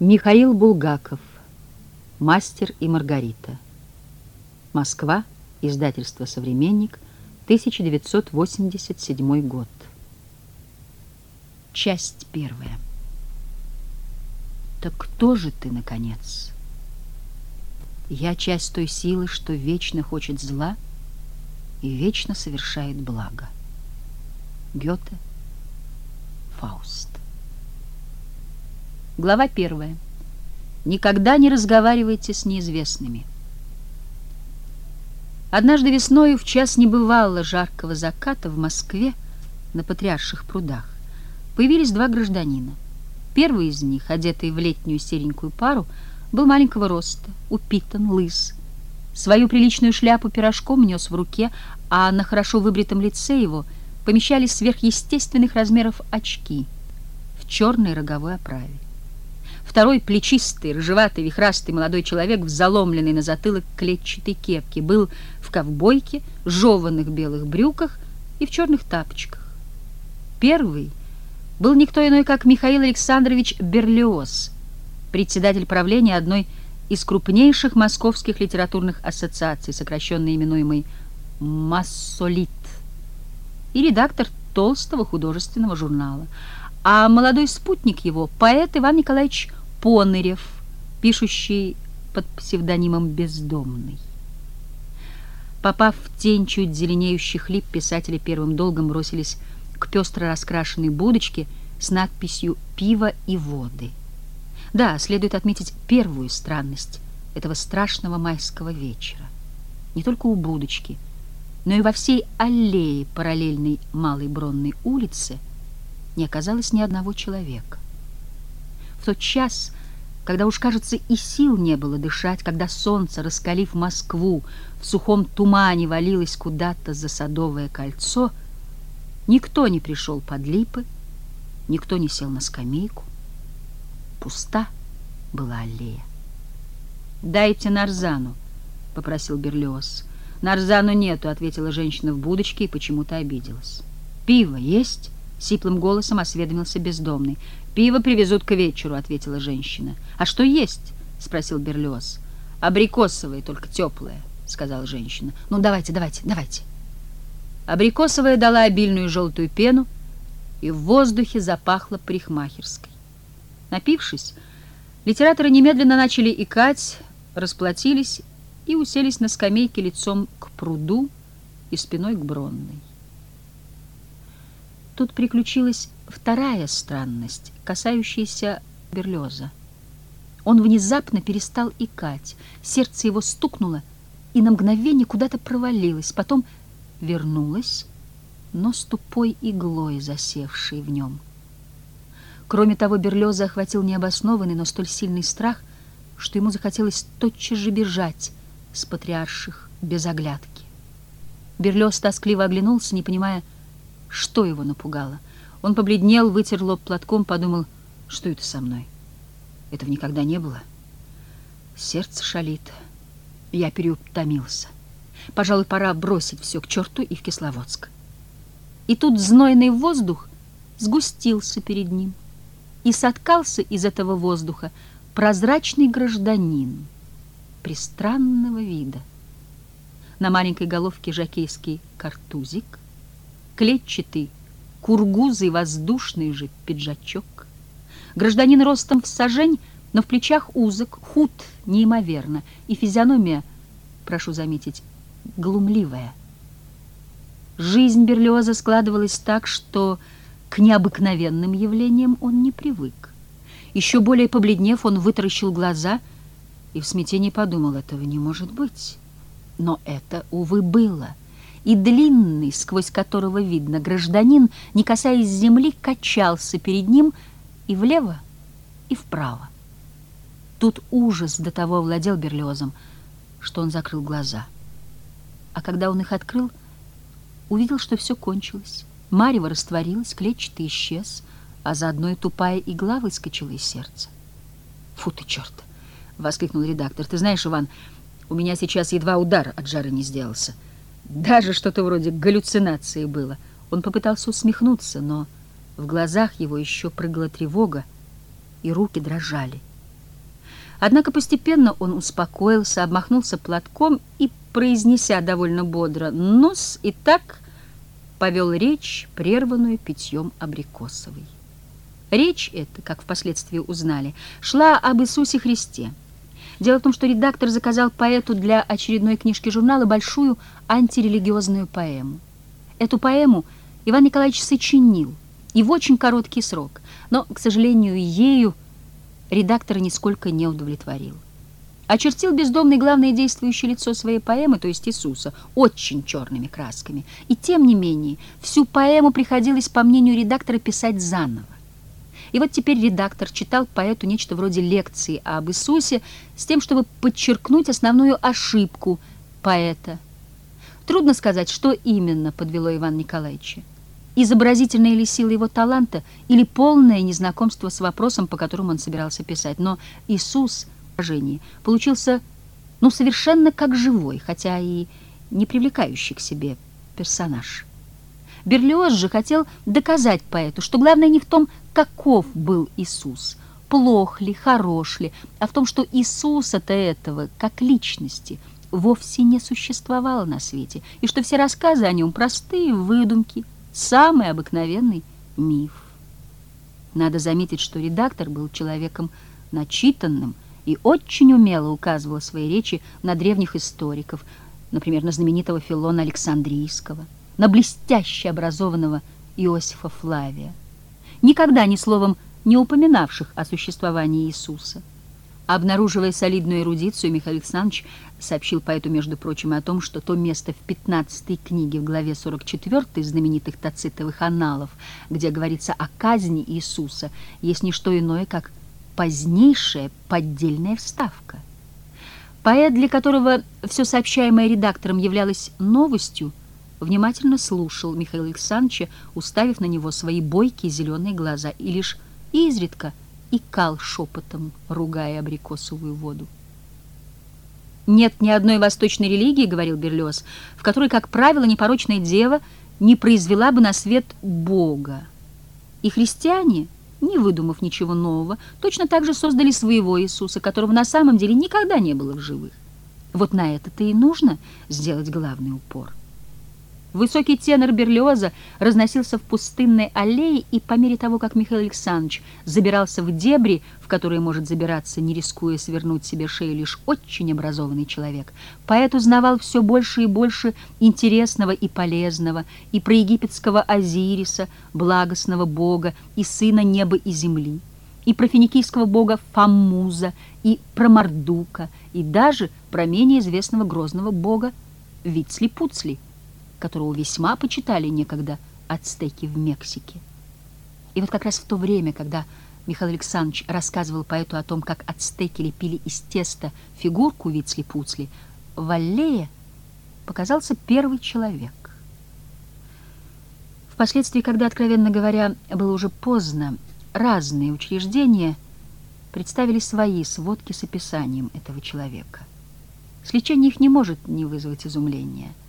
Михаил Булгаков. Мастер и Маргарита. Москва. Издательство «Современник», 1987 год. Часть первая. Так кто же ты, наконец? Я часть той силы, что вечно хочет зла и вечно совершает благо. Гёте. Фауст. Глава первая. Никогда не разговаривайте с неизвестными. Однажды весною в час небывало жаркого заката в Москве на Патриарших прудах появились два гражданина. Первый из них, одетый в летнюю серенькую пару, был маленького роста, упитан, лыс. Свою приличную шляпу пирожком нес в руке, а на хорошо выбритом лице его помещались сверхъестественных размеров очки в черной роговой оправе. Второй плечистый, рыжеватый, вихрастый молодой человек в заломленной на затылок клетчатой кепке был в ковбойке, жеванных белых брюках и в черных тапочках. Первый был никто иной, как Михаил Александрович Берлиоз, председатель правления одной из крупнейших московских литературных ассоциаций, сокращенно именуемой «Массолит», и редактор толстого художественного журнала. А молодой спутник его — поэт Иван Николаевич Понырев, пишущий под псевдонимом «Бездомный». Попав в тень чуть зеленеющих лип, писатели первым долгом бросились к пестро раскрашенной будочке с надписью «Пиво и воды». Да, следует отметить первую странность этого страшного майского вечера. Не только у будочки, но и во всей аллее параллельной Малой Бронной улице не оказалось ни одного человека. В тот час, когда уж, кажется, и сил не было дышать, когда солнце, раскалив Москву, в сухом тумане валилось куда-то за Садовое кольцо, никто не пришел под липы, никто не сел на скамейку. Пуста была аллея. «Дайте Нарзану», — попросил Берлиоз. «Нарзану нету», — ответила женщина в будочке и почему-то обиделась. «Пиво есть?» — сиплым голосом осведомился бездомный. «Пиво привезут к вечеру», — ответила женщина. «А что есть?» — спросил Берлиоз. «Абрикосовое, только теплое», — сказала женщина. «Ну, давайте, давайте, давайте». Абрикосовая дала обильную желтую пену, и в воздухе запахло парикмахерской. Напившись, литераторы немедленно начали икать, расплатились и уселись на скамейке лицом к пруду и спиной к Бронной. Тут приключилась вторая странность, касающаяся Берлеза. Он внезапно перестал икать, сердце его стукнуло и на мгновение куда-то провалилось, потом вернулось, но с тупой иглой, засевшей в нем. Кроме того, Берлеза охватил необоснованный, но столь сильный страх, что ему захотелось тотчас же бежать с патриарших без оглядки. Берлез тоскливо оглянулся, не понимая, что его напугало. Он побледнел, вытер лоб платком, подумал, что это со мной. Этого никогда не было. Сердце шалит. Я переутомился. Пожалуй, пора бросить все к черту и в Кисловодск. И тут знойный воздух сгустился перед ним, и соткался из этого воздуха прозрачный гражданин пристранного вида. На маленькой головке жакейский картузик, клетчатый, кургузый воздушный же пиджачок. Гражданин ростом в сажень, но в плечах узок, худ неимоверно, и физиономия, прошу заметить, глумливая. Жизнь Берлиоза складывалась так, что к необыкновенным явлениям он не привык. Еще более побледнев, он вытаращил глаза и в смятении подумал, этого не может быть. Но это, увы, было — и длинный, сквозь которого видно гражданин, не касаясь земли, качался перед ним и влево, и вправо. Тут ужас до того овладел Берлиозом, что он закрыл глаза. А когда он их открыл, увидел, что все кончилось. Марево растворилась, клетчатый исчез, а заодно и тупая игла выскочила из сердца. «Фу ты, черт!» — воскликнул редактор. «Ты знаешь, Иван, у меня сейчас едва удар от жары не сделался». Даже что-то вроде галлюцинации было. Он попытался усмехнуться, но в глазах его еще прыгала тревога, и руки дрожали. Однако постепенно он успокоился, обмахнулся платком и, произнеся довольно бодро «нос», и так повел речь, прерванную питьем абрикосовой. Речь эта, как впоследствии узнали, шла об Иисусе Христе. Дело в том, что редактор заказал поэту для очередной книжки журнала большую антирелигиозную поэму. Эту поэму Иван Николаевич сочинил, и в очень короткий срок, но, к сожалению, ею редактора нисколько не удовлетворил. Очертил бездомный главное действующее лицо своей поэмы, то есть Иисуса, очень черными красками. И тем не менее, всю поэму приходилось, по мнению редактора, писать заново. И вот теперь редактор читал поэту нечто вроде лекции об Иисусе с тем, чтобы подчеркнуть основную ошибку поэта. Трудно сказать, что именно подвело Ивана Николаевича. Изобразительная ли сила его таланта или полное незнакомство с вопросом, по которому он собирался писать. Но Иисус в получился ну, совершенно как живой, хотя и не привлекающий к себе персонаж. Берлиоз же хотел доказать поэту, что главное не в том, каков был Иисус, плох ли, хорош ли, а в том, что Иисуса-то этого, как личности, вовсе не существовало на свете, и что все рассказы о нем простые выдумки, самый обыкновенный миф. Надо заметить, что редактор был человеком начитанным и очень умело указывал в своей речи на древних историков, например, на знаменитого Филона Александрийского – на блестяще образованного Иосифа Флавия, никогда ни словом не упоминавших о существовании Иисуса. Обнаруживая солидную эрудицию, Михаил Александрович сообщил поэту, между прочим, о том, что то место в 15 книге в главе 44 знаменитых тацитовых аналов, где говорится о казни Иисуса, есть не что иное, как позднейшая поддельная вставка. Поэт, для которого все сообщаемое редактором являлось новостью, внимательно слушал Михаила Александровича, уставив на него свои бойкие зеленые глаза, и лишь изредка икал шепотом, ругая абрикосовую воду. «Нет ни одной восточной религии, — говорил Берлиоз, — в которой, как правило, непорочная дева не произвела бы на свет Бога. И христиане, не выдумав ничего нового, точно так же создали своего Иисуса, которого на самом деле никогда не было в живых. Вот на это-то и нужно сделать главный упор». Высокий тенор Берлиоза разносился в пустынной аллее, и по мере того, как Михаил Александрович забирался в дебри, в которые может забираться, не рискуя свернуть себе шею лишь очень образованный человек, поэт узнавал все больше и больше интересного и полезного и про египетского Азириса, благостного бога, и сына неба и земли, и про финикийского бога Фаммуза, и про Мардука, и даже про менее известного грозного бога Вицли-Пуцли, которого весьма почитали некогда ацтеки в Мексике. И вот как раз в то время, когда Михаил Александрович рассказывал поэту о том, как ацтеки лепили из теста фигурку Вицли-Пуцли, в аллее показался первый человек. Впоследствии, когда, откровенно говоря, было уже поздно, разные учреждения представили свои сводки с описанием этого человека. Сличение их не может не вызвать изумления –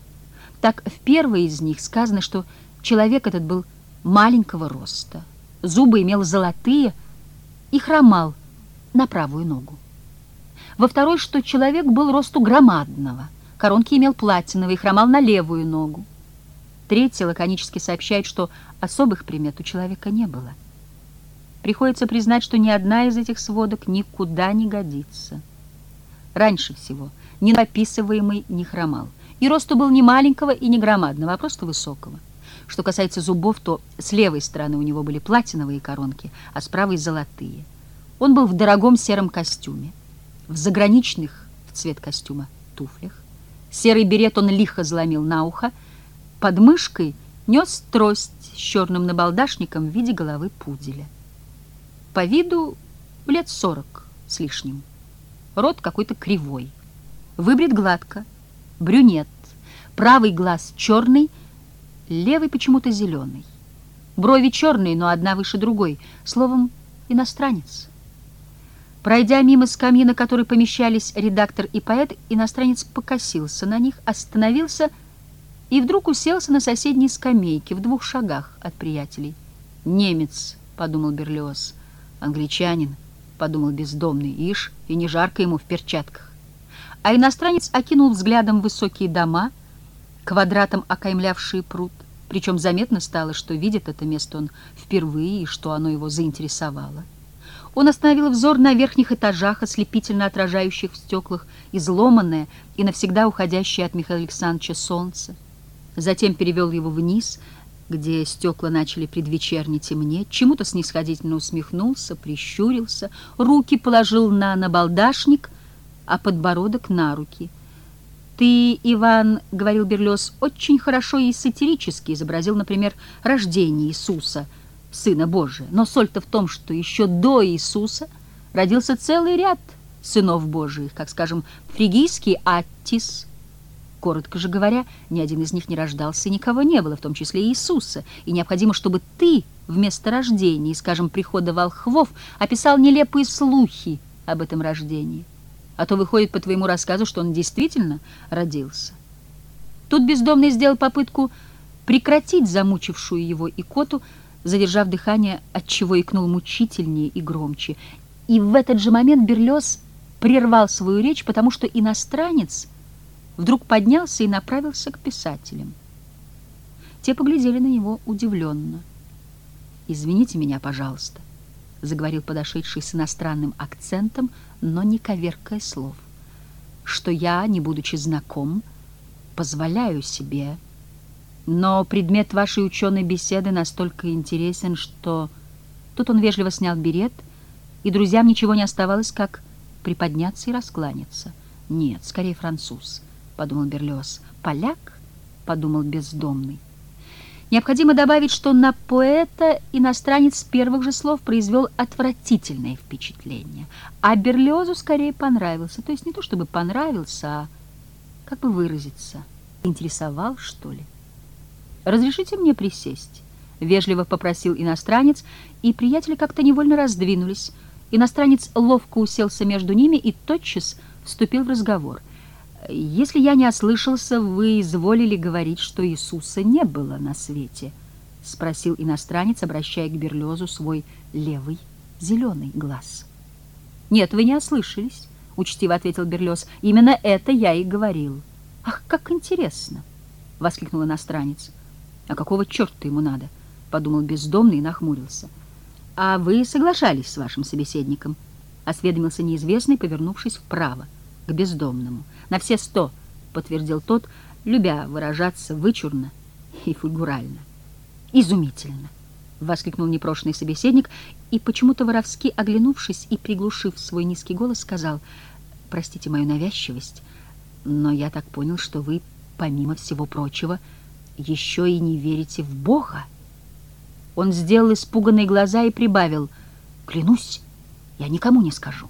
так в первой из них сказано, что человек этот был маленького роста, зубы имел золотые и хромал на правую ногу. Во второй, что человек был росту громадного, коронки имел платиновые и хромал на левую ногу. Третья лаконически сообщает, что особых примет у человека не было. Приходится признать, что ни одна из этих сводок никуда не годится. Раньше всего ни написываемый не хромал — и росту был не маленького и не громадного, а просто высокого. Что касается зубов, то с левой стороны у него были платиновые коронки, а с правой — золотые. Он был в дорогом сером костюме, в заграничных в цвет костюма туфлях. Серый берет он лихо заломил на ухо, под мышкой нес трость с черным набалдашником в виде головы пуделя. По виду лет сорок с лишним. Рот какой-то кривой. Выбрит гладко — брюнет, правый глаз черный, левый почему-то зеленый. Брови черные, но одна выше другой. Словом, иностранец. Пройдя мимо скамьи, на которой помещались редактор и поэт, иностранец покосился на них, остановился и вдруг уселся на соседней скамейке в двух шагах от приятелей. «Немец», — подумал Берлиоз, — «англичанин, — подумал бездомный, ишь, и не жарко ему в перчатках. А иностранец окинул взглядом высокие дома, квадратом окаймлявшие пруд, причем заметно стало, что видит это место он впервые и что оно его заинтересовало. Он остановил взор на верхних этажах, ослепительно отражающих в стеклах изломанное и навсегда уходящее от Михаила Александровича солнце. Затем перевел его вниз, где стекла начали предвечерне темнеть, чему-то снисходительно усмехнулся, прищурился, руки положил на набалдашник, а подбородок на руки. «Ты, Иван, — говорил Берлёс, — очень хорошо и сатирически изобразил, например, рождение Иисуса, Сына Божия. Но соль-то в том, что еще до Иисуса родился целый ряд сынов Божиих, как, скажем, фригийский Аттис — Коротко же говоря, ни один из них не рождался, и никого не было, в том числе и Иисуса. И необходимо, чтобы ты вместо рождения и, скажем, прихода волхвов описал нелепые слухи об этом рождении. А то выходит по твоему рассказу, что он действительно родился. Тут бездомный сделал попытку прекратить замучившую его икоту, задержав дыхание, отчего икнул мучительнее и громче. И в этот же момент Берлёс прервал свою речь, потому что иностранец — вдруг поднялся и направился к писателям. Те поглядели на него удивленно. «Извините меня, пожалуйста», — заговорил подошедший с иностранным акцентом, но не коверкая слов, «что я, не будучи знаком, позволяю себе, но предмет вашей ученой беседы настолько интересен, что...» Тут он вежливо снял берет, и друзьям ничего не оставалось, как приподняться и раскланяться. Нет, скорее француз. — подумал Берлиоз. «Поляк?» — подумал бездомный. Необходимо добавить, что на поэта иностранец с первых же слов произвел отвратительное впечатление, а Берлиозу скорее понравился. То есть не то чтобы понравился, а, как бы выразиться, интересовал, что ли. «Разрешите мне присесть?» — вежливо попросил иностранец, и приятели как-то невольно раздвинулись. Иностранец ловко уселся между ними и тотчас вступил в разговор — «Если я не ослышался, вы изволили говорить, что Иисуса не было на свете?» — спросил иностранец, обращая к Берлезу свой левый зеленый глаз. «Нет, вы не ослышались», — учтиво ответил Берлез. «Именно это я и говорил». «Ах, как интересно!» — воскликнул иностранец. «А какого черта ему надо?» — подумал бездомный и нахмурился. «А вы соглашались с вашим собеседником?» — осведомился неизвестный, повернувшись вправо, к бездомному — на все сто, подтвердил тот, любя выражаться вычурно и фигурально. Изумительно! воскликнул непрошенный собеседник и, почему-то воровски оглянувшись и приглушив свой низкий голос, сказал, «Простите мою навязчивость, но я так понял, что вы, помимо всего прочего, еще и не верите в Бога». Он сделал испуганные глаза и прибавил, «Клянусь, я никому не скажу».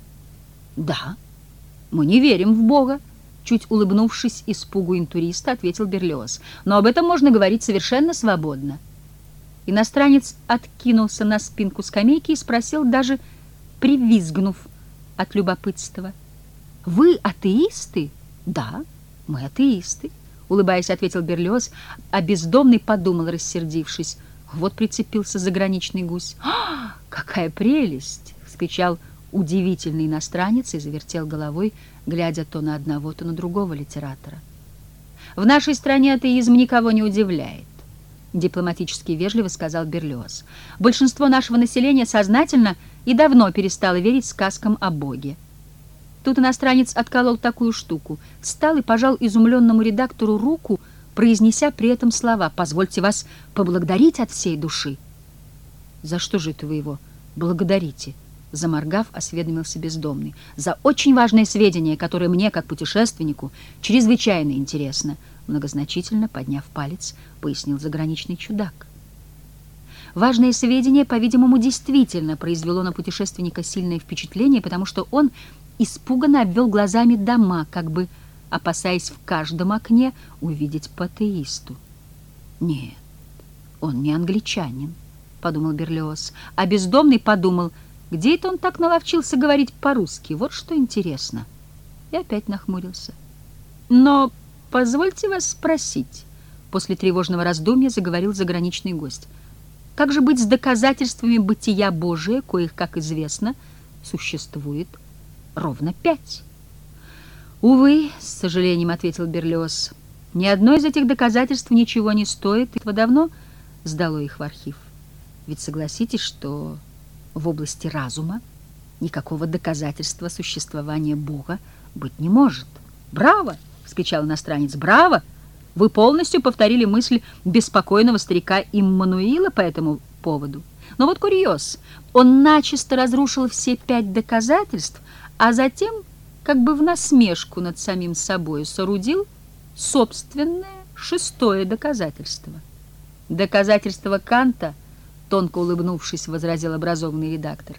«Да, мы не верим в Бога», Чуть улыбнувшись испугу интуриста, ответил Берлиоз. «Но об этом можно говорить совершенно свободно». Иностранец откинулся на спинку скамейки и спросил, даже привизгнув от любопытства. «Вы атеисты?» «Да, мы атеисты», — улыбаясь, ответил Берлиоз, а бездомный подумал, рассердившись. Вот прицепился заграничный гусь. «А, какая прелесть!» — вскричал удивительный иностранец и завертел головой, глядя то на одного, то на другого литератора. «В нашей стране атеизм никого не удивляет», — дипломатически вежливо сказал Берлиоз. «Большинство нашего населения сознательно и давно перестало верить сказкам о Боге». Тут иностранец отколол такую штуку, встал и пожал изумленному редактору руку, произнеся при этом слова «Позвольте вас поблагодарить от всей души». «За что же это вы его благодарите?» Заморгав, осведомился бездомный. «За очень важное сведение, которое мне, как путешественнику, чрезвычайно интересно», многозначительно, подняв палец, пояснил заграничный чудак. Важное сведение, по-видимому, действительно произвело на путешественника сильное впечатление, потому что он испуганно обвел глазами дома, как бы опасаясь в каждом окне увидеть патеисту. «Нет, он не англичанин», — подумал Берлиоз, а бездомный подумал — где это он так наловчился говорить по-русски? Вот что интересно. И опять нахмурился. Но позвольте вас спросить, после тревожного раздумья заговорил заграничный гость. Как же быть с доказательствами бытия Божия, коих, как известно, существует ровно пять. «Увы», — с сожалением ответил Берлиоз, — «ни одно из этих доказательств ничего не стоит, и давно сдало их в архив. Ведь согласитесь, что в области разума никакого доказательства существования Бога быть не может». «Браво!» — вскричал иностранец. «Браво! Вы полностью повторили мысль беспокойного старика Иммануила по этому поводу. Но вот курьез. Он начисто разрушил все пять доказательств, а затем, как бы в насмешку над самим собой, соорудил собственное шестое доказательство. Доказательство Канта, тонко улыбнувшись, возразил образованный редактор,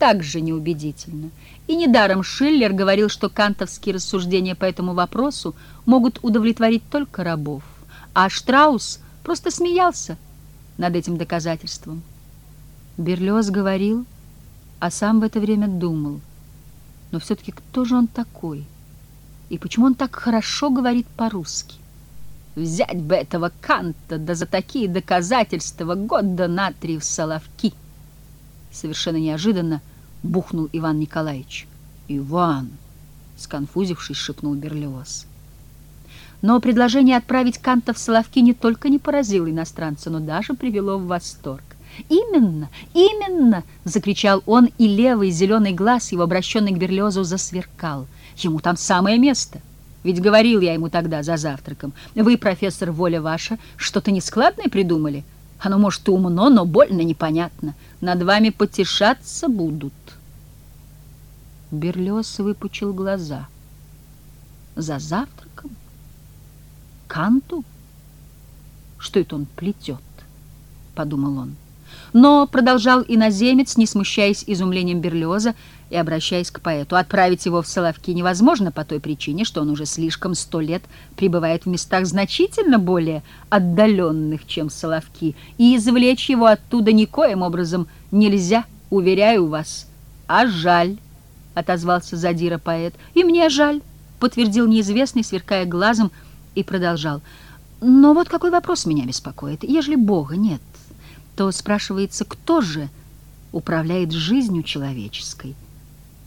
также неубедительно. И недаром Шиллер говорил, что кантовские рассуждения по этому вопросу могут удовлетворить только рабов, а Штраус просто смеялся над этим доказательством. Берлиоз говорил, а сам в это время думал. Но все-таки кто же он такой? И почему он так хорошо говорит по-русски? Взять бы этого Канта, да за такие доказательства год да на три в Соловки. Совершенно неожиданно бухнул Иван Николаевич. «Иван!» — сконфузившись, шепнул Берлиоз. Но предложение отправить Канта в Соловки не только не поразило иностранца, но даже привело в восторг. «Именно, именно!» — закричал он, и левый зеленый глаз его, обращенный к Берлиозу, засверкал. «Ему там самое место!» Ведь говорил я ему тогда за завтраком. Вы, профессор, воля ваша, что-то нескладное придумали? Оно, может, и умно, но больно непонятно. Над вами потешаться будут. Берлиоз выпучил глаза. За завтраком? Канту? Что это он плетет? Подумал он. Но, продолжал иноземец, не смущаясь изумлением Берлиоза и обращаясь к поэту, отправить его в Соловки невозможно по той причине, что он уже слишком сто лет пребывает в местах значительно более отдаленных, чем Соловки, и извлечь его оттуда никоим образом нельзя, уверяю вас. А жаль, — отозвался задира поэт, — и мне жаль, — подтвердил неизвестный, сверкая глазом, и продолжал. Но вот какой вопрос меня беспокоит. Ежели Бога нет, то спрашивается, кто же управляет жизнью человеческой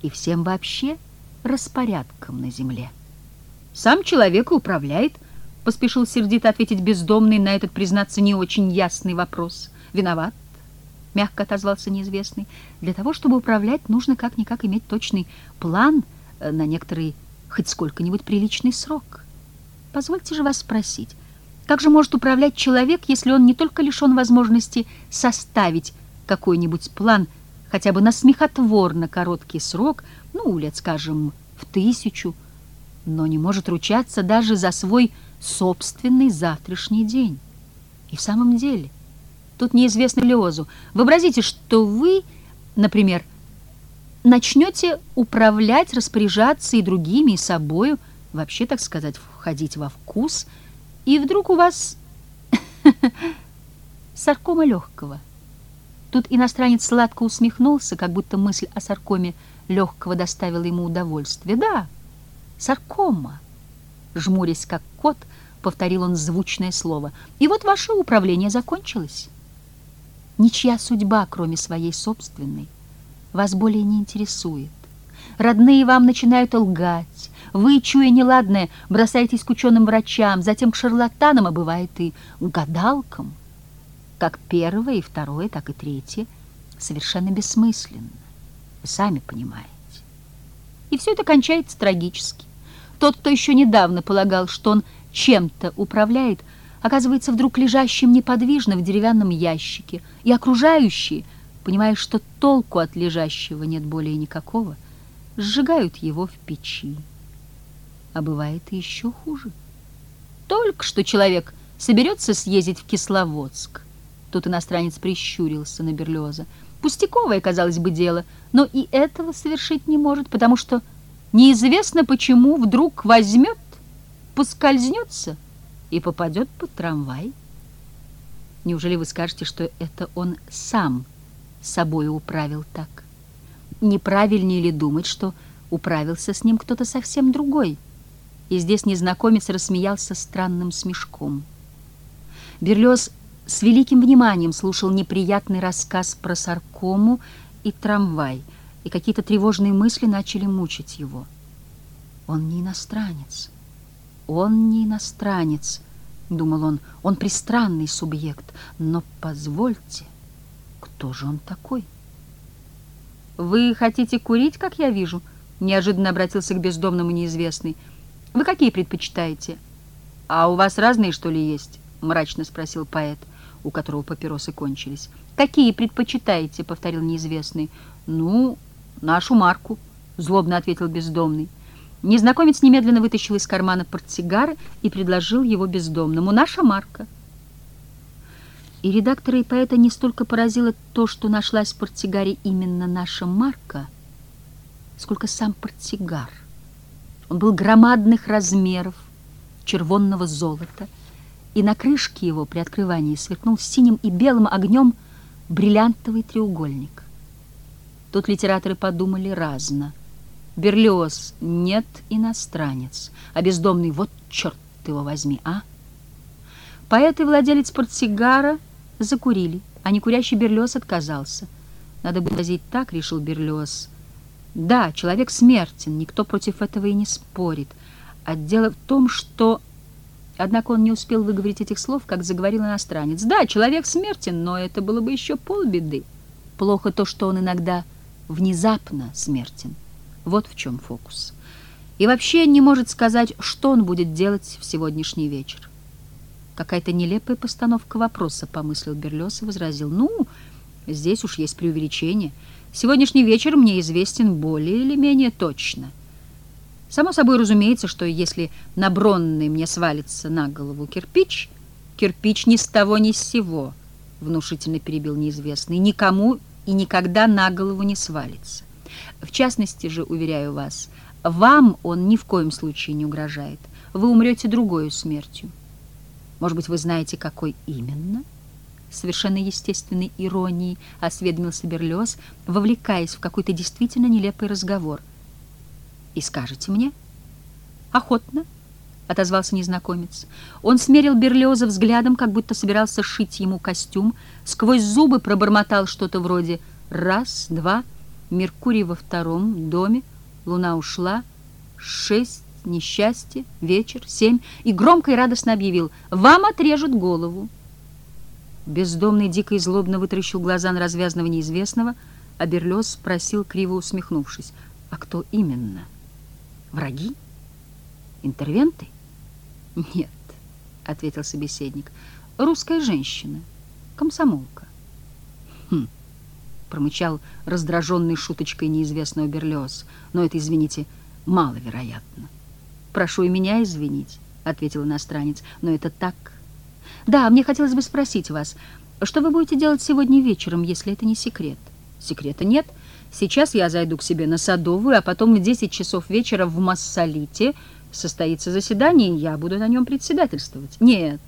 и всем вообще распорядком на земле. Сам человек управляет, поспешил сердито ответить бездомный на этот, признаться, не очень ясный вопрос. Виноват, мягко отозвался неизвестный. Для того, чтобы управлять, нужно как-никак иметь точный план э, на некоторый хоть сколько-нибудь приличный срок. Позвольте же вас спросить, как же может управлять человек, если он не только лишен возможности составить какой-нибудь план хотя бы на смехотворно короткий срок, ну, лет, скажем, в тысячу, но не может ручаться даже за свой собственный завтрашний день? И в самом деле, тут неизвестно Леозу, вообразите, что вы, например, начнете управлять, распоряжаться и другими, и собою, вообще, так сказать, входить во вкус – и вдруг у вас саркома легкого. Тут иностранец сладко усмехнулся, как будто мысль о саркоме легкого доставила ему удовольствие. Да, саркома. Жмурясь, как кот, повторил он звучное слово. И вот ваше управление закончилось. Ничья судьба, кроме своей собственной, вас более не интересует. Родные вам начинают лгать. Вы, чуя неладное, бросаетесь к ученым врачам, затем к шарлатанам, а бывает и гадалкам. Как первое и второе, так и третье совершенно бессмысленно. Вы сами понимаете. И все это кончается трагически. Тот, кто еще недавно полагал, что он чем-то управляет, оказывается вдруг лежащим неподвижно в деревянном ящике, и окружающие, понимая, что толку от лежащего нет более никакого, — сжигают его в печи. А бывает и еще хуже. Только что человек соберется съездить в Кисловодск. Тут иностранец прищурился на Берлиоза. Пустяковое, казалось бы, дело, но и этого совершить не может, потому что неизвестно почему вдруг возьмет, поскользнется и попадет под трамвай. Неужели вы скажете, что это он сам собой управил так? неправильнее ли думать, что управился с ним кто-то совсем другой? И здесь незнакомец рассмеялся странным смешком. Берлиоз с великим вниманием слушал неприятный рассказ про саркому и трамвай. и какие-то тревожные мысли начали мучить его. Он не иностранец. Он не иностранец, думал он. Он пристранный субъект. Но позвольте, кто же он такой? Вы хотите курить, как я вижу? Неожиданно обратился к бездомному неизвестный. Вы какие предпочитаете? А у вас разные, что ли, есть? Мрачно спросил поэт, у которого папиросы кончились. Какие предпочитаете? Повторил неизвестный. Ну, нашу марку, злобно ответил бездомный. Незнакомец немедленно вытащил из кармана портсигар и предложил его бездомному. «Наша марка». И редактора и поэта не столько поразило то, что нашлась в портсигаре именно наша марка, сколько сам портсигар. Он был громадных размеров, червонного золота, и на крышке его при открывании сверкнул синим и белым огнем бриллиантовый треугольник. Тут литераторы подумали разно — Берлиоз нет иностранец, а бездомный вот черт его возьми, а? Поэт и владелец портсигара закурили, а некурящий Берлиоз отказался. Надо было возить так, решил Берлиоз. Да, человек смертен, никто против этого и не спорит. А дело в том, что... Однако он не успел выговорить этих слов, как заговорил иностранец. Да, человек смертен, но это было бы еще полбеды. Плохо то, что он иногда внезапно смертен. Вот в чем фокус. И вообще не может сказать, что он будет делать в сегодняшний вечер. Какая-то нелепая постановка вопроса, помыслил Берлёс и возразил. Ну, здесь уж есть преувеличение. Сегодняшний вечер мне известен более или менее точно. Само собой разумеется, что если на бронный мне свалится на голову кирпич, кирпич ни с того ни с сего, внушительно перебил неизвестный, никому и никогда на голову не свалится. В частности же, уверяю вас, вам он ни в коем случае не угрожает. Вы умрете другой смертью. Может быть, вы знаете, какой именно? Совершенно естественной иронией осведомился Берлиоз, вовлекаясь в какой-то действительно нелепый разговор. «И скажете мне?» «Охотно», — отозвался незнакомец. Он смерил Берлиоза взглядом, как будто собирался шить ему костюм, сквозь зубы пробормотал что-то вроде «раз, два, Меркурий во втором доме, луна ушла, шесть, несчастье, вечер, семь, и громко и радостно объявил «Вам отрежут голову». Бездомный дико и злобно вытаращил глаза на развязанного неизвестного, а Берлёс спросил, криво усмехнувшись, «А кто именно? Враги? Интервенты?» «Нет», — ответил собеседник, — «русская женщина, комсомолка». «Хм» промычал раздраженный шуточкой неизвестного Берлиоз. «Но это, извините, маловероятно». «Прошу и меня извинить», — ответил иностранец, — «но это так». «Да, мне хотелось бы спросить вас, что вы будете делать сегодня вечером, если это не секрет?» «Секрета нет. Сейчас я зайду к себе на Садовую, а потом в 10 часов вечера в Массолите состоится заседание, и я буду на нем председательствовать». «Нет,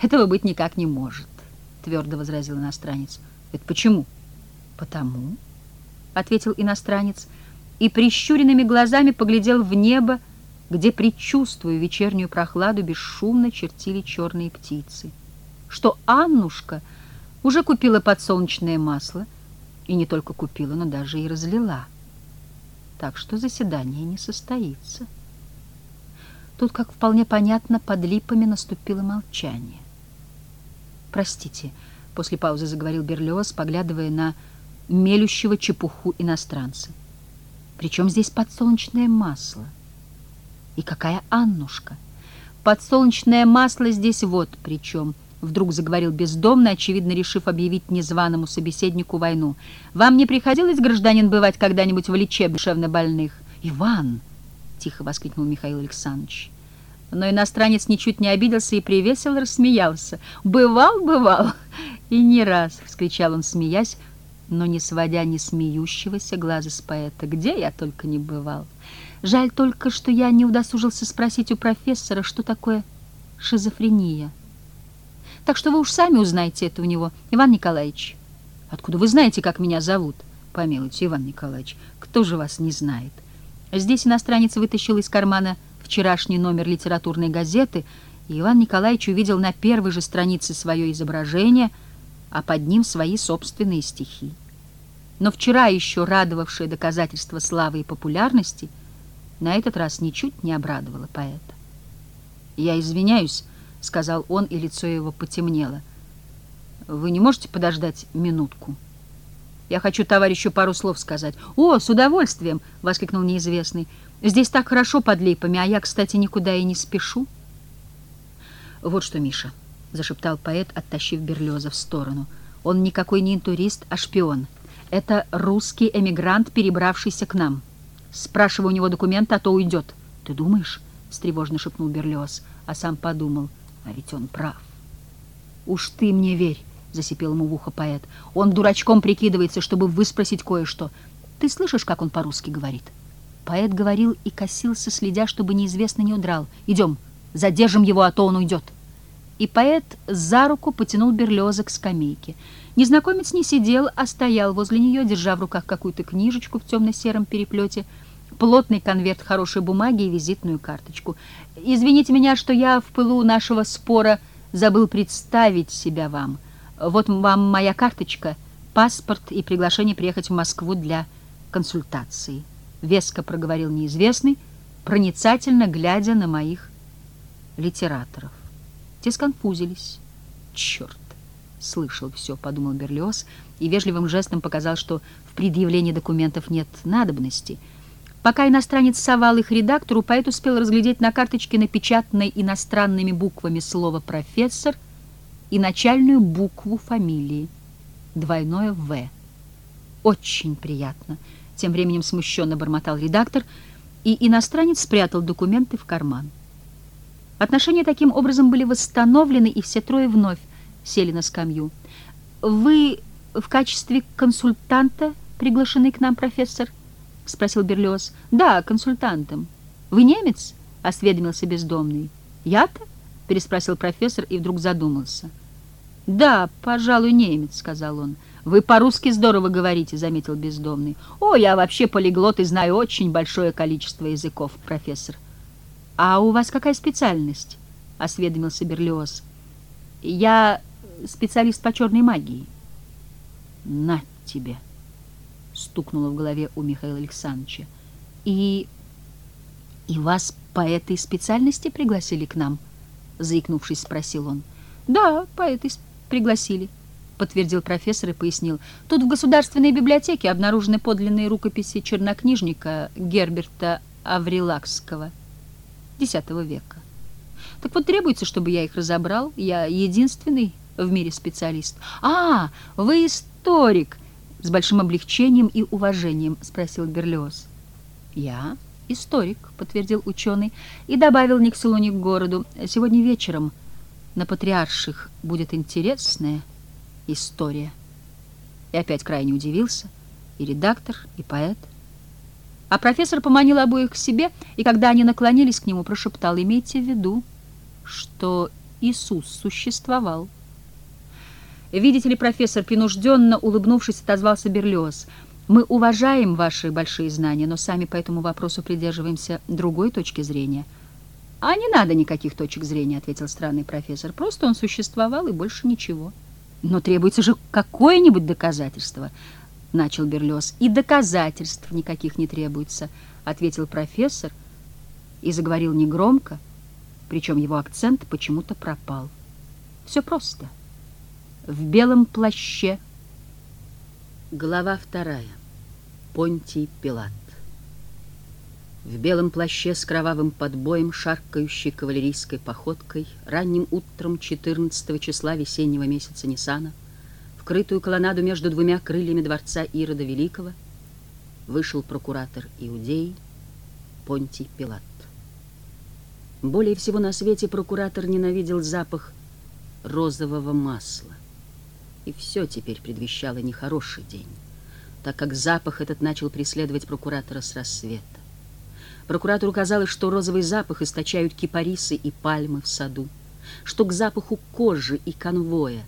этого быть никак не может», — твердо возразил иностранец. «Это почему?» «Потому?» — ответил иностранец и прищуренными глазами поглядел в небо, где, предчувствуя вечернюю прохладу, бесшумно чертили черные птицы. Что Аннушка уже купила подсолнечное масло, и не только купила, но даже и разлила. Так что заседание не состоится. Тут, как вполне понятно, под липами наступило молчание. «Простите», — после паузы заговорил Берлиоз, поглядывая на мелющего чепуху иностранца. Причем здесь подсолнечное масло? И какая Аннушка? Подсолнечное масло здесь вот причем, вдруг заговорил бездомно, очевидно решив объявить незваному собеседнику войну. Вам не приходилось, гражданин, бывать когда-нибудь в лечебне душевнобольных? Иван! Тихо воскликнул Михаил Александрович. Но иностранец ничуть не обиделся и привесело рассмеялся. «Бывал, бывал!» «И не раз!» — вскричал он, смеясь, но не сводя ни смеющегося глаза с поэта. Где я только не бывал. Жаль только, что я не удосужился спросить у профессора, что такое шизофрения. Так что вы уж сами узнаете это у него, Иван Николаевич. Откуда вы знаете, как меня зовут? Помилуйте, Иван Николаевич, кто же вас не знает? Здесь иностранец вытащил из кармана вчерашний номер литературной газеты, и Иван Николаевич увидел на первой же странице свое изображение, а под ним свои собственные стихи. но вчера еще радовавшее доказательство славы и популярности на этот раз ничуть не обрадовало поэта. «Я извиняюсь», — сказал он, и лицо его потемнело. «Вы не можете подождать минутку?» «Я хочу товарищу пару слов сказать». «О, с удовольствием!» — воскликнул неизвестный. «Здесь так хорошо под лейпами, а я, кстати, никуда и не спешу». «Вот что, Миша», — зашептал поэт, оттащив Берлеза в сторону. «Он никакой не интурист, а шпион. Это русский эмигрант, перебравшийся к нам. Спрашивай у него документы, а то уйдет». «Ты думаешь?» — встревожно шепнул Берлез, а сам подумал. «А ведь он прав». «Уж ты мне верь», — засипел ему в ухо поэт. «Он дурачком прикидывается, чтобы выспросить кое-что. Ты слышишь, как он по-русски говорит?» Поэт говорил и косился, следя, чтобы неизвестно не удрал. «Идем, задержим его, а то он уйдет». И поэт за руку потянул Берлеза к скамейке. Незнакомец не сидел, а стоял возле нее, держа в руках какую-то книжечку в темно-сером переплете, плотный конверт хорошей бумаги и визитную карточку. «Извините меня, что я в пылу нашего спора забыл представить себя вам. Вот вам моя карточка, паспорт и приглашение приехать в Москву для консультации». Веско проговорил неизвестный, проницательно глядя на моих литераторов. Те сконфузились. «Черт!» — слышал все, — подумал Берлиоз, и вежливым жестом показал, что в предъявлении документов нет надобности. Пока иностранец совал их редактору, поэт успел разглядеть на карточке напечатанной иностранными буквами слово «профессор» и начальную букву фамилии, двойное «В». «Очень приятно», — тем временем смущенно бормотал редактор, и иностранец спрятал документы в карман. Отношения таким образом были восстановлены, и все трое вновь сели на скамью. «Вы в качестве консультанта приглашены к нам, профессор?» — спросил Берлиоз. «Да, консультантом. Вы немец?» — осведомился бездомный. «Я-то?» — переспросил профессор и вдруг задумался. «Да, пожалуй, немец», — сказал он. «Вы по-русски здорово говорите», — заметил бездомный. «О, я вообще полиглот и знаю очень большое количество языков, профессор». «А у вас какая специальность?» — осведомился Берлиоз. «Я специалист по черной магии». «На тебе!» — стукнуло в голове у Михаила Александровича. «И... и вас по этой специальности пригласили к нам?» — заикнувшись, спросил он. «Да, по этой пригласили», — подтвердил профессор и пояснил. «Тут в Государственной библиотеке обнаружены подлинные рукописи чернокнижника Герберта Аврилакского». X века. Так вот, требуется, чтобы я их разобрал. Я единственный в мире специалист. «А, вы историк!» — с большим облегчением и уважением спросил Берлиоз. «Я историк», — подтвердил ученый и добавил ни к городу. «Сегодня вечером на Патриарших будет интересная история». И опять крайне удивился и редактор, и поэт. А профессор поманил обоих к себе, и когда они наклонились к нему, прошептал, имейте в виду, что Иисус существовал. Видите ли, профессор, принужденно улыбнувшись, отозвался Берлиоз, мы уважаем ваши большие знания, но сами по этому вопросу придерживаемся другой точки зрения. А не надо никаких точек зрения, ответил странный профессор. Просто он существовал и больше ничего. Но требуется же какое-нибудь доказательство —— начал Берлёс. «И доказательств никаких не требуется», — ответил профессор и заговорил негромко, причем его акцент почему-то пропал. «Все просто. В белом плаще...» Глава вторая. Понтий Пилат. В белом плаще с кровавым подбоем, шаркающей кавалерийской походкой, ранним утром 14 числа весеннего месяца Ниссана в крытую колоннаду между двумя крыльями дворца Ирода Великого вышел прокуратор Иудеи Понтий Пилат. Более всего на свете прокуратор ненавидел запах розового масла. И все теперь предвещало нехороший день, так как запах этот начал преследовать прокуратора с рассвета. Прокуратору казалось, что розовый запах источают кипарисы и пальмы в саду, что к запаху кожи и конвоя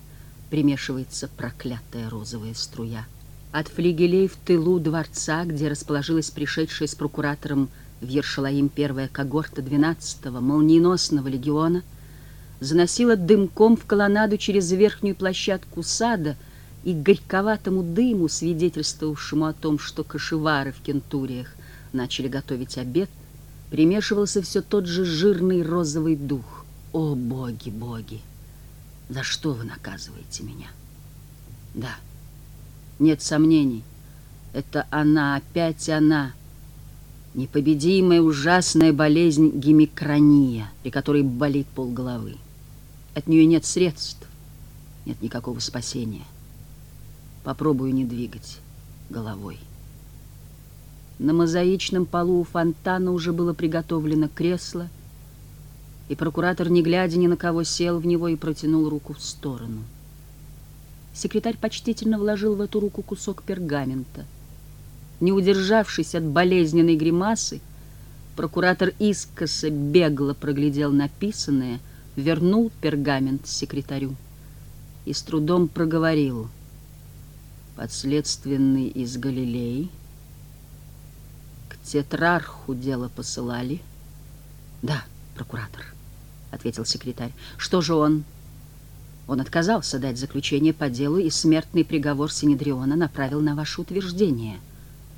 примешивается проклятая розовая струя. От флигелей в тылу дворца, где расположилась пришедшая с прокуратором в Ершалаим первая когорта 12-го молниеносного легиона, заносила дымком в колоннаду через верхнюю площадку сада и горьковатому дыму, свидетельствовавшему о том, что кошевары в кентуриях начали готовить обед, примешивался все тот же жирный розовый дух. О, боги, боги! За что вы наказываете меня? Да, нет сомнений, это она, опять она, непобедимая ужасная болезнь гемикрония, при которой болит полголовы. От нее нет средств, нет никакого спасения. Попробую не двигать головой. На мозаичном полу у фонтана уже было приготовлено кресло, и прокуратор, не глядя ни на кого, сел в него и протянул руку в сторону. Секретарь почтительно вложил в эту руку кусок пергамента. Не удержавшись от болезненной гримасы, прокуратор искоса бегло проглядел написанное, вернул пергамент секретарю и с трудом проговорил — подследственный из Галилеи. К тетрарху дело посылали. Да, прокуратор, ответил секретарь. Что же он? Он отказался дать заключение по делу, и смертный приговор Синедриона направил на ваше утверждение,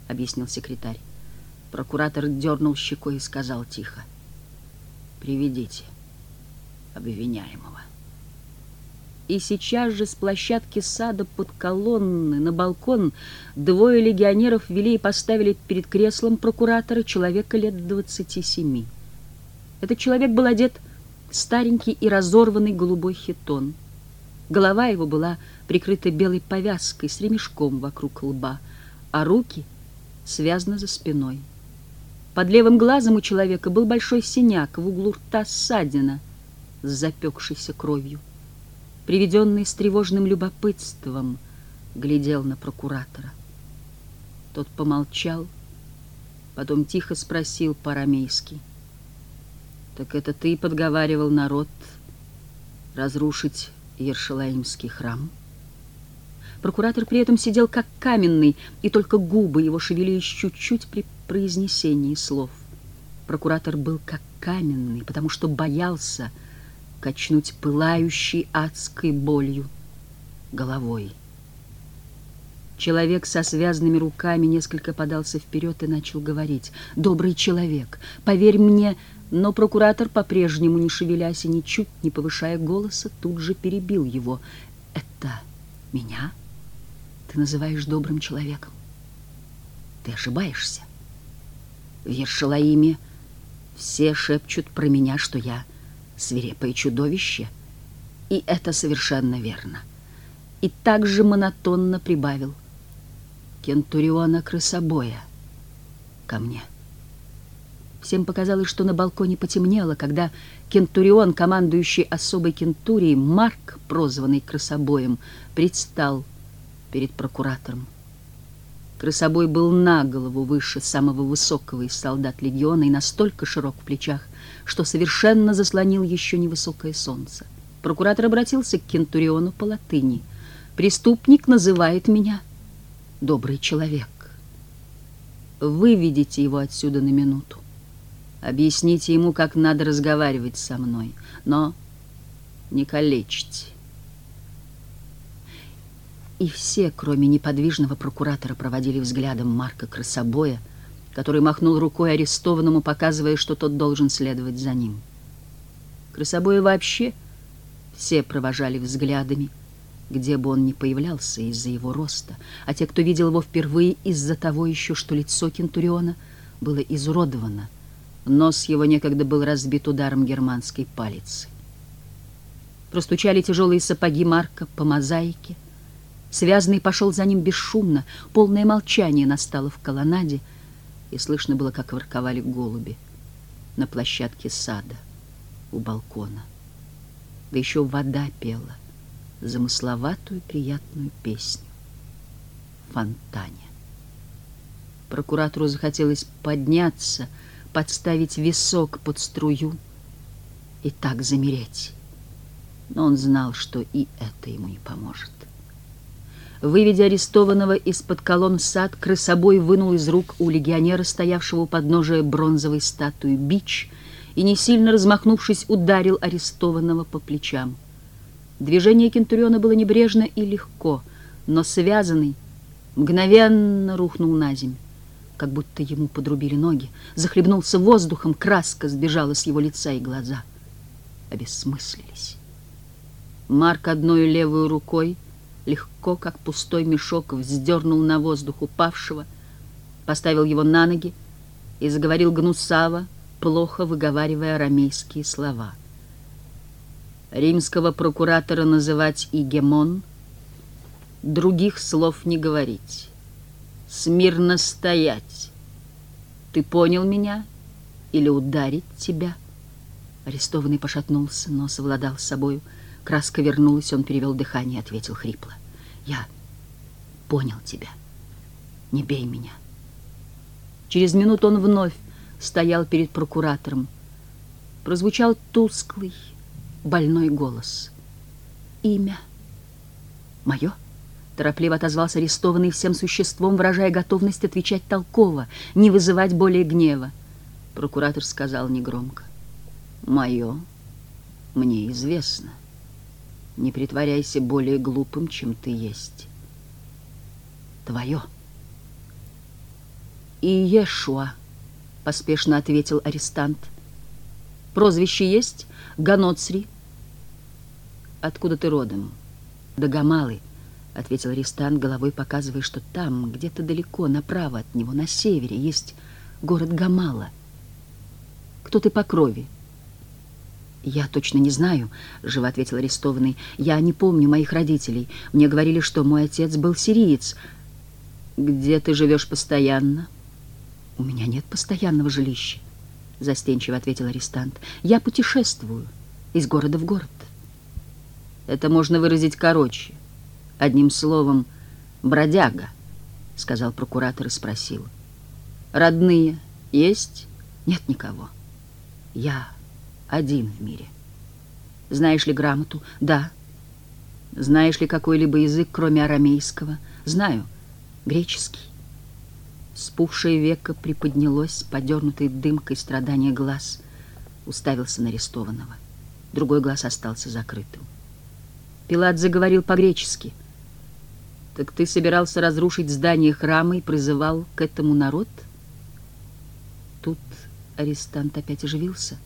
объяснил секретарь. Прокуратор дернул щекой и сказал тихо. Приведите обвиняемого. И сейчас же с площадки сада под колонны на балкон двое легионеров вели и поставили перед креслом прокуратора человека лет двадцати семи. Этот человек был одет в старенький и разорванный голубой хитон. Голова его была прикрыта белой повязкой с ремешком вокруг лба, а руки связаны за спиной. Под левым глазом у человека был большой синяк, в углу рта ссадина с запекшейся кровью приведенный с тревожным любопытством, глядел на прокуратора. Тот помолчал, потом тихо спросил по-арамейски. «Так это ты подговаривал народ разрушить Ершалаимский храм?» Прокуратор при этом сидел как каменный, и только губы его шевелились чуть-чуть при произнесении слов. Прокуратор был как каменный, потому что боялся, качнуть пылающей адской болью головой. Человек со связанными руками несколько подался вперед и начал говорить. «Добрый человек, поверь мне...» Но прокуратор, по-прежнему не шевелясь и ничуть не повышая голоса, тут же перебил его. «Это меня ты называешь добрым человеком? Ты ошибаешься. В Ершалаиме все шепчут про меня, что я свирепое чудовище, и это совершенно верно. И также монотонно прибавил Кентуриона крысобоя ко мне. Всем показалось, что на балконе потемнело, когда Кентурион, командующий особой Кентурией, Марк, прозванный крысобоем, предстал перед прокуратором. Крысобой был на голову выше самого высокого из солдат легиона и настолько широк в плечах, что совершенно заслонил еще невысокое солнце. Прокуратор обратился к Кентуриону по латыни. «Преступник называет меня добрый человек. Выведите его отсюда на минуту. Объясните ему, как надо разговаривать со мной, но не калечьте». И все, кроме неподвижного прокуратора, проводили взглядом Марка Красобоя, который махнул рукой арестованному, показывая, что тот должен следовать за ним. Красобоя вообще все провожали взглядами, где бы он ни появлялся из-за его роста, а те, кто видел его впервые из-за того еще, что лицо Кентуриона было изуродовано, нос его некогда был разбит ударом германской палицы. Простучали тяжелые сапоги Марка по мозаике, Связанный пошел за ним бесшумно, полное молчание настало в колоннаде, и слышно было, как ворковали голуби на площадке сада у балкона. Да еще вода пела замысловатую приятную песню фонтане. Прокуратору захотелось подняться, подставить висок под струю и так замереть. Но он знал, что и это ему не поможет. Выведя арестованного из-под колонн сад, крысобой вынул из рук у легионера, стоявшего у подножия бронзовой статуи, бич и, не сильно размахнувшись, ударил арестованного по плечам. Движение Кентуриона было небрежно и легко, но связанный мгновенно рухнул на землю, как будто ему подрубили ноги, захлебнулся воздухом, краска сбежала с его лица и глаза обессмыслились. Марк одной левой рукой легко, как пустой мешок, вздернул на воздух упавшего, поставил его на ноги и заговорил гнусаво, плохо выговаривая арамейские слова. Римского прокуратора называть Игемон, других слов не говорить. Смирно стоять. Ты понял меня или ударить тебя? Арестованный пошатнулся, но совладал с собою. Краска вернулась, он перевел дыхание и ответил хрипло. Я понял тебя. Не бей меня. Через минуту он вновь стоял перед прокуратором. Прозвучал тусклый, больной голос. «Имя мое?» Торопливо отозвался арестованный всем существом, выражая готовность отвечать толково, не вызывать более гнева. Прокуратор сказал негромко. «Мое мне известно. Не притворяйся более глупым, чем ты есть. Твое». «И Ешуа», — поспешно ответил арестант. «Прозвище есть? Ганоцри». «Откуда ты родом?» «Да Гамалы», — ответил арестант, головой показывая, что там, где-то далеко, направо от него, на севере, есть город Гамала. «Кто ты по крови?» «Я точно не знаю», — живо ответил арестованный. «Я не помню моих родителей. Мне говорили, что мой отец был сириец». «Где ты живешь постоянно?» «У меня нет постоянного жилища», — застенчиво ответил арестант. «Я путешествую из города в город». «Это можно выразить короче. Одним словом, бродяга», — сказал прокуратор и спросил. «Родные есть?» «Нет никого. Я один в мире». «Знаешь ли грамоту?» «Да». «Знаешь ли какой-либо язык, кроме арамейского?» «Знаю. Греческий». Спухшее веко приподнялось, подернутой дымкой страдания глаз, уставился на арестованного. Другой глаз остался закрытым. Пилат заговорил по-гречески. «Так ты собирался разрушить здание храма и призывал к этому народ?» Тут арестант опять оживился.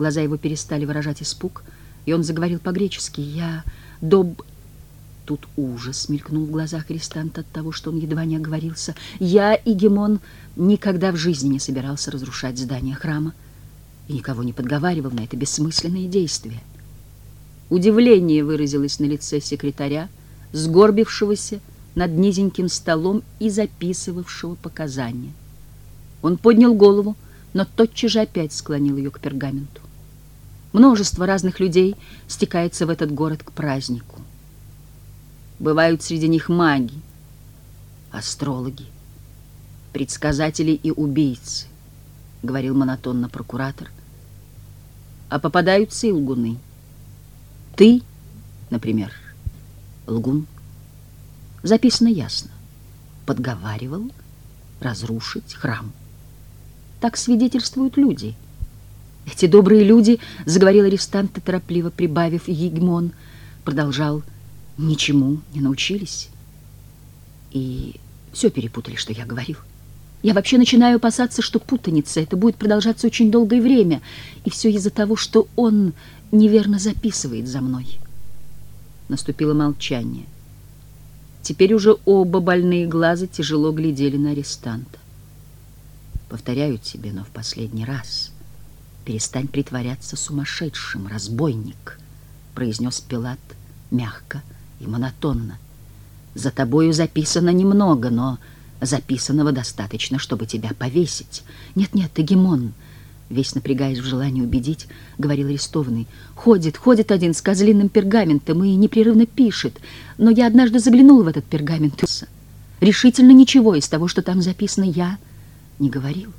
Глаза его перестали выражать испуг, и он заговорил по-гречески. «Я доб...» Тут ужас мелькнул в глазах арестанта от того, что он едва не оговорился. Я, Игемон, никогда в жизни не собирался разрушать здание храма и никого не подговаривал на это бессмысленное действие. Удивление выразилось на лице секретаря, сгорбившегося над низеньким столом и записывавшего показания. Он поднял голову, но тотчас же опять склонил ее к пергаменту. Множество разных людей стекается в этот город к празднику. Бывают среди них маги, астрологи, предсказатели и убийцы, говорил монотонно прокуратор. А попадаются и лгуны. Ты, например, лгун. Записано ясно. Подговаривал разрушить храм. Так свидетельствуют люди. Эти добрые люди, заговорил арестант, торопливо прибавив егмон, продолжал ничему не научились. И все перепутали, что я говорил. Я вообще начинаю опасаться, что путаница это будет продолжаться очень долгое время, и все из-за того, что он неверно записывает за мной. Наступило молчание. Теперь уже оба больные глаза тяжело глядели на арестанта. Повторяю тебе, но в последний раз. Перестань притворяться сумасшедшим, разбойник, произнес Пилат мягко, и монотонно. За тобою записано немного, но записанного достаточно, чтобы тебя повесить. Нет-нет, Эгемон, весь напрягаясь в желании убедить, говорил арестованный. Ходит, ходит один с козлиным пергаментом и непрерывно пишет. Но я однажды заглянул в этот пергамент. Решительно ничего из того, что там записано, я не говорил.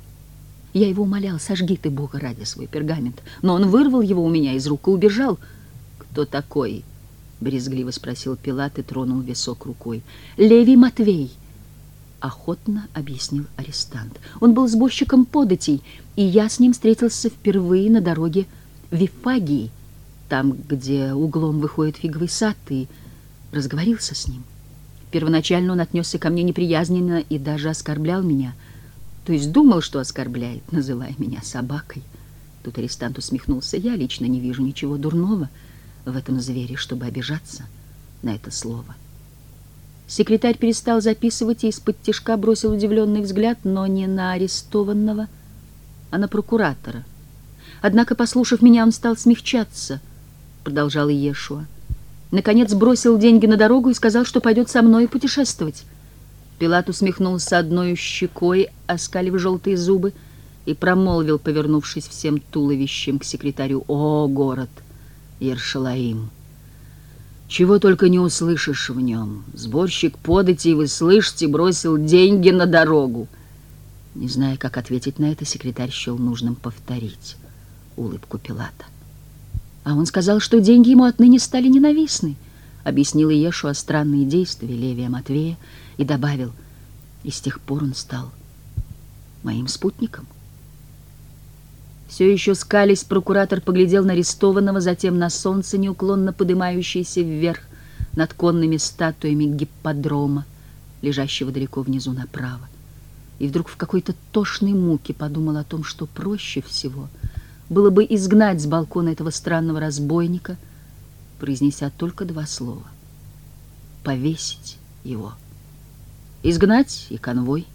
Я его умолял, сожги ты, Бога ради, свой пергамент. Но он вырвал его у меня из рук и убежал. Кто такой? брезгливо спросил Пилат и тронул висок рукой. Левий Матвей, охотно объяснил арестант. Он был сборщиком податей, и я с ним встретился впервые на дороге в Вифагии, там, где углом выходит фиговый сад, и разговорился с ним. Первоначально он отнесся ко мне неприязненно и даже оскорблял меня. То есть думал, что оскорбляет, называя меня собакой. Тут арестант усмехнулся. Я лично не вижу ничего дурного в этом звере, чтобы обижаться на это слово. Секретарь перестал записывать и из-под тишка бросил удивленный взгляд, но не на арестованного, а на прокуратора. Однако, послушав меня, он стал смягчаться, продолжал Иешуа. Наконец бросил деньги на дорогу и сказал, что пойдет со мной путешествовать. Пилат усмехнулся одной щекой, оскалив желтые зубы, и промолвил, повернувшись всем туловищем к секретарю, «О, город Ершалаим! Чего только не услышишь в нем! Сборщик подати, вы слышите, бросил деньги на дорогу!» Не зная, как ответить на это, секретарь счел нужным повторить улыбку Пилата. А он сказал, что деньги ему отныне стали ненавистны, объяснил Иешу о странные действия Левия Матвея и добавил, и с тех пор он стал моим спутником. Все еще скались, прокуратор поглядел на арестованного, затем на солнце, неуклонно поднимающееся вверх над конными статуями гипподрома, лежащего далеко внизу направо. И вдруг в какой-то тошной муке подумал о том, что проще всего — было бы изгнать с балкона этого странного разбойника, произнеся только два слова. Повесить его. Изгнать и конвой.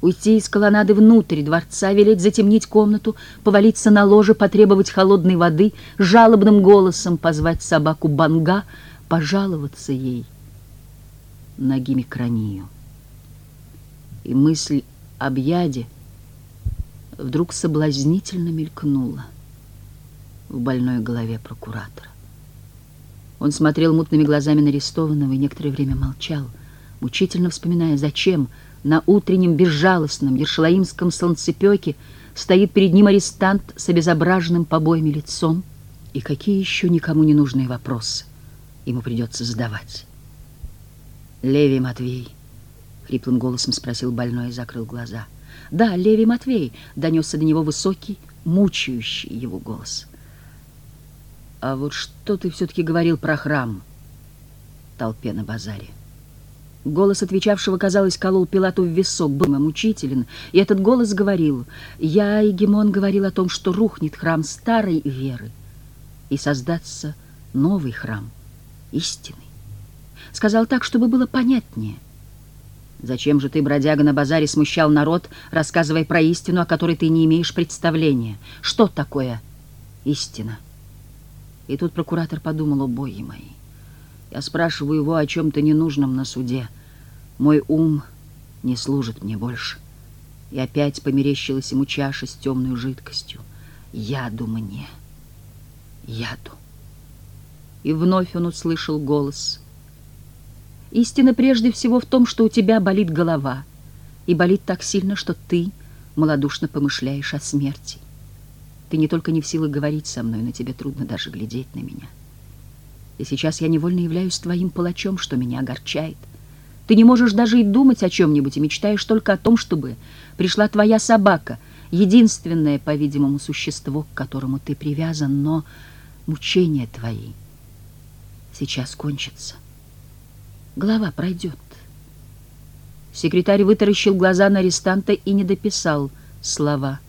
Уйти из колоннады внутрь дворца, велеть затемнить комнату, повалиться на ложе, потребовать холодной воды, жалобным голосом позвать собаку Банга, пожаловаться ей на гимикронию. И мысль об яде вдруг соблазнительно мелькнула в больной голове прокуратора. Он смотрел мутными глазами на арестованного и некоторое время молчал, мучительно вспоминая, зачем на утреннем безжалостном ершалаимском солнцепеке стоит перед ним арестант с обезображенным побоями лицом, и какие еще никому не нужные вопросы ему придется задавать. «Левий Матвей», — хриплым голосом спросил больной и закрыл глаза. «Да, Левий Матвей», — донесся до него высокий, мучающий его голос. А вот что ты все-таки говорил про храм? Толпе на базаре. Голос отвечавшего, казалось, колол Пилату в висок, был мучителен, и этот голос говорил, «Я, Егемон, говорил о том, что рухнет храм старой веры, и создаться новый храм, истинный. Сказал так, чтобы было понятнее. Зачем же ты, бродяга, на базаре смущал народ, рассказывая про истину, о которой ты не имеешь представления? Что такое истина?» И тут прокуратор подумал, о боги мои. Я спрашиваю его о чем-то ненужном на суде. Мой ум не служит мне больше. И опять померещилась ему чаша с темной жидкостью. Яду мне, яду. И вновь он услышал голос. Истина прежде всего в том, что у тебя болит голова. И болит так сильно, что ты малодушно помышляешь о смерти. Ты не только не в силах говорить со мной, но тебе трудно даже глядеть на меня. И сейчас я невольно являюсь твоим палачом, что меня огорчает. Ты не можешь даже и думать о чем-нибудь, и мечтаешь только о том, чтобы пришла твоя собака, единственное, по-видимому, существо, к которому ты привязан, но мучения твои сейчас кончатся. Голова пройдет. Секретарь вытаращил глаза на арестанта и не дописал слова —